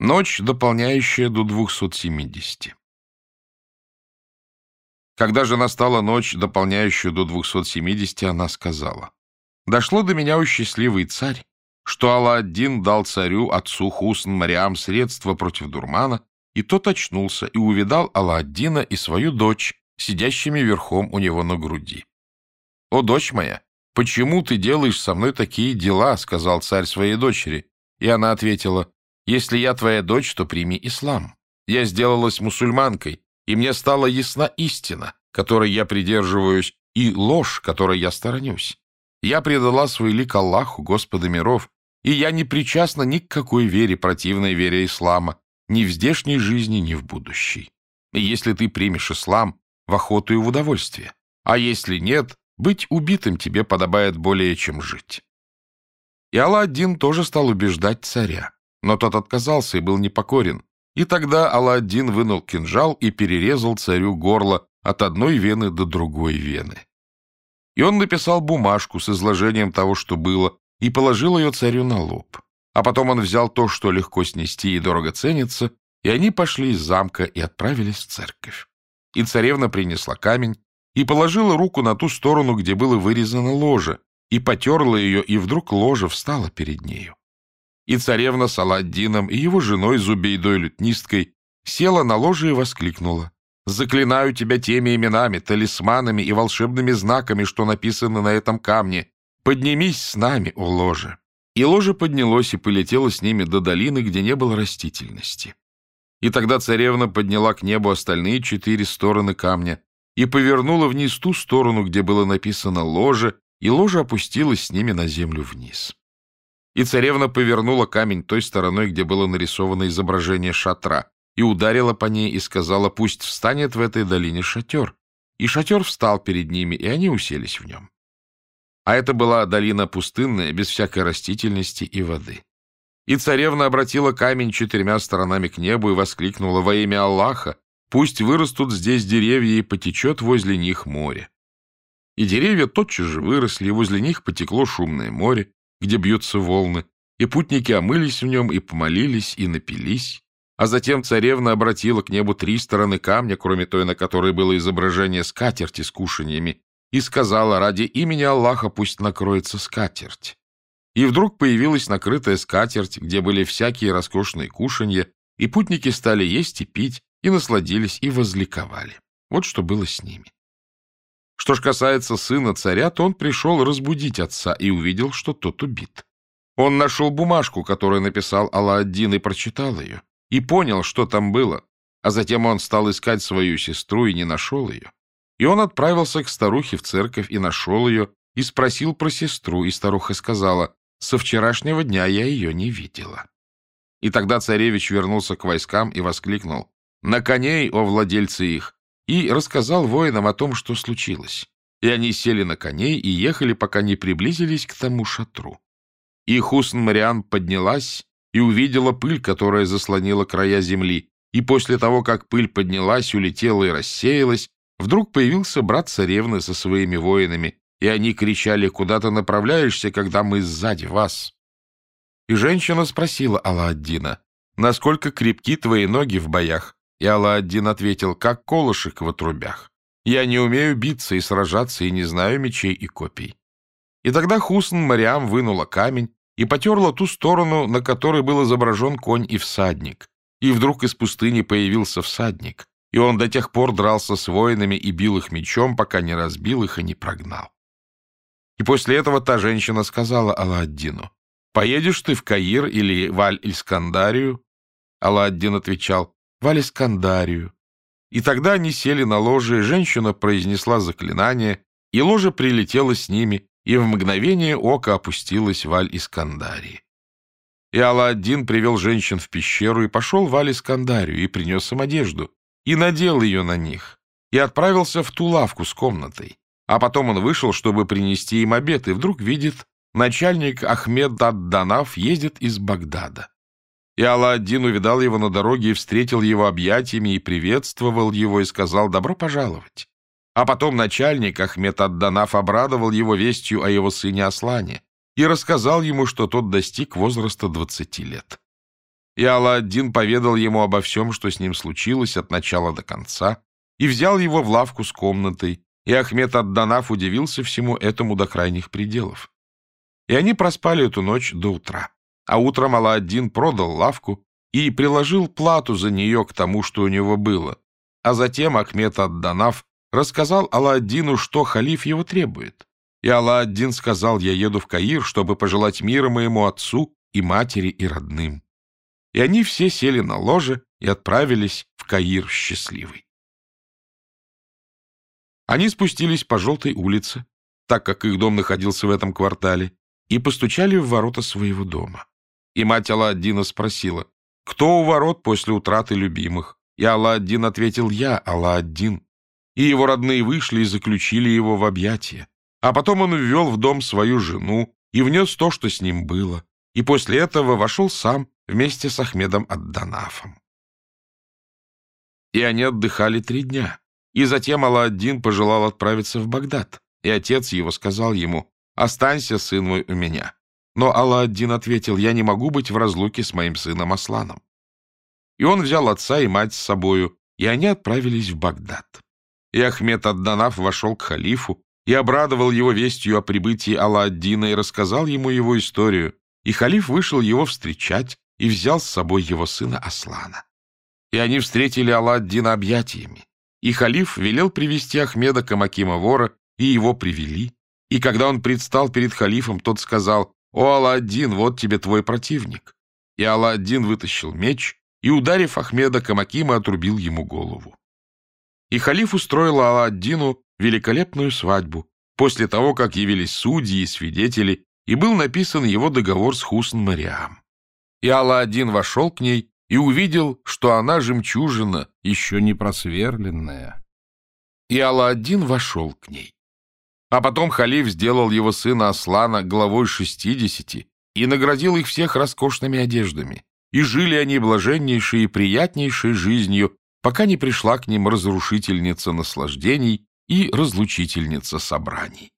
Ночь, дополняющая до 270. Когда же настала ночь, дополняющая до 270, она сказала, «Дошло до меня, у счастливый царь, что Алла-один дал царю, отцу Хусн Мариам, средства против дурмана, и тот очнулся и увидал Алла-аддина и свою дочь, сидящими верхом у него на груди. «О, дочь моя, почему ты делаешь со мной такие дела?» — сказал царь своей дочери. И она ответила, если я твоя дочь, то прими ислам. Я сделалась мусульманкой, и мне стала ясна истина, которой я придерживаюсь, и ложь, которой я сторонюсь. Я предала свой лик Аллаху, Господа миров, и я не причастна ни к какой вере, противной вере ислама, ни в здешней жизни, ни в будущей. И если ты примешь ислам, в охоту и в удовольствие. А если нет, быть убитым тебе подобает более, чем жить. И Алладдин тоже стал убеждать царя. Но тот отказался и был непокорен. И тогда Алладдин вынул кинжал и перерезал царю горло от одной вены до другой вены. И он написал бумажку с изложением того, что было, и положил ее царю на лоб. А потом он взял то, что легко снести и дорого ценится, и они пошли из замка и отправились в церковь. И царевна принесла камень и положила руку на ту сторону, где было вырезано ложе, и потерла ее, и вдруг ложе встало перед нею и царевна с Аладдином и его женой Зубейдой-лютнисткой села на ложе и воскликнула. «Заклинаю тебя теми именами, талисманами и волшебными знаками, что написаны на этом камне. Поднимись с нами, о ложе!» И ложе поднялось и полетело с ними до долины, где не было растительности. И тогда царевна подняла к небу остальные четыре стороны камня и повернула вниз ту сторону, где было написано «ложе», и ложе опустилось с ними на землю вниз. И царевна повернула камень той стороной, где было нарисовано изображение шатра, и ударила по ней и сказала, пусть встанет в этой долине шатер. И шатер встал перед ними, и они уселись в нем. А это была долина пустынная, без всякой растительности и воды. И царевна обратила камень четырьмя сторонами к небу и воскликнула во имя Аллаха, пусть вырастут здесь деревья и потечет возле них море. И деревья тотчас же выросли, и возле них потекло шумное море, где бьются волны, и путники омылись в нем, и помолились, и напились. А затем царевна обратила к небу три стороны камня, кроме той, на которой было изображение скатерти с кушаньями, и сказала, ради имени Аллаха пусть накроется скатерть. И вдруг появилась накрытая скатерть, где были всякие роскошные кушанья, и путники стали есть и пить, и насладились, и возликовали. Вот что было с ними. Что ж касается сына царя, то он пришел разбудить отца и увидел, что тот убит. Он нашел бумажку, которую написал Алла-один, и прочитал ее, и понял, что там было, а затем он стал искать свою сестру и не нашел ее. И он отправился к старухе в церковь и нашел ее, и спросил про сестру, и старуха сказала, «Со вчерашнего дня я ее не видела». И тогда царевич вернулся к войскам и воскликнул, «На коней, о владельцы их! И рассказал воинам о том, что случилось. И они сели на коней и ехали, пока не приблизились к тому шатру. И Хусн Мариан поднялась и увидела пыль, которая заслонила края земли, и после того, как пыль поднялась, улетела и рассеялась, вдруг появился брат царевны со своими воинами, и они кричали, «Куда ты направляешься, когда мы сзади вас?» И женщина спросила Алла-Аддина, «Насколько крепки твои ноги в боях?» И Алла-один ответил, как колышек в отрубях. Я не умею биться и сражаться, и не знаю мечей и копий. И тогда Хусн Мариам вынула камень и потерла ту сторону, на которой был изображен конь и всадник. И вдруг из пустыни появился всадник, и он до тех пор дрался с воинами и бил их мечом, пока не разбил их и не прогнал. И после этого та женщина сказала Алладдину, «Поедешь ты в Каир или в Аль-Искандарию?» Алладдин отвечал, в Алискандарию. И тогда они сели на ложе, женщина произнесла заклинание, и ложе прилетело с ними, и в мгновение ока опустилась в Аль-Искандарии. И Алла-один привел женщин в пещеру и пошел в Аль-Искандарию и принес им одежду, и надел ее на них, и отправился в ту лавку с комнатой. А потом он вышел, чтобы принести им обед, и вдруг видит, начальник Ахмед Ад-Данав ездит из Багдада. И Алла-один увидал его на дороге и встретил его объятиями и приветствовал его и сказал «добро пожаловать». А потом начальник Ахмед Адданаф обрадовал его вестью о его сыне Аслане и рассказал ему, что тот достиг возраста двадцати лет. И Алла-Аддин поведал ему обо всем, что с ним случилось от начала до конца, и взял его в лавку с комнатой, и Ахмед Ад-Данаф удивился всему этому до крайних пределов. И они проспали эту ночь до утра. А утром Алла-Аддин продал лавку и приложил плату за нее к тому, что у него было. А затем Ахмед Ад-Данаф рассказал Алла-Аддину, что халиф его требует. И Алла-Аддин сказал, я еду в Каир, чтобы пожелать мира моему отцу и матери и родным. И они все сели на ложе и отправились в Каир счастливый. Они спустились по желтой улице, так как их дом находился в этом квартале, и постучали в ворота своего дома. И мать Алла-Аддина спросила, кто у ворот после утраты любимых? И Алла-Аддин ответил, я Алла-Аддин. И его родные вышли и заключили его в объятия. А потом он ввел в дом свою жену и внес то, что с ним было. И после этого вошел сам вместе с Ахмедом Адданафом. И они отдыхали три дня. И затем Алла-Аддин пожелал отправиться в Багдад, и отец его сказал ему, «Останься, сын мой, у меня». Но Алла-Аддин ответил, «Я не могу быть в разлуке с моим сыном Асланом». И он взял отца и мать с собою, и они отправились в Багдад. И Ахмед Адданаф вошел к халифу и обрадовал его вестью о прибытии Алла-Аддина и рассказал ему его историю, и халиф вышел его встречать и взял с собой его сына Аслана. И они встретили Алла-Аддина объятиями. И халиф велел привести Ахмеда Камакима вора, и его привели. И когда он предстал перед халифом, тот сказал, «О, Алла-Аддин, вот тебе твой противник». И Алла-Аддин вытащил меч и, ударив Ахмеда Камакима, отрубил ему голову. И халиф устроил Алла-Аддину великолепную свадьбу, после того, как явились судьи и свидетели, и был написан его договор с Хусн-Мариам. И Алла-Аддин вошел к ней и увидел, что она жемчужина, еще не просверленная. И Алла-Аддин вошел к ней. А потом халиф сделал его сына Аслана главой шестидесяти и наградил их всех роскошными одеждами. И жили они блаженнейшей и приятнейшей жизнью, пока не пришла к ним разрушительница наслаждений и разлучительница собраний.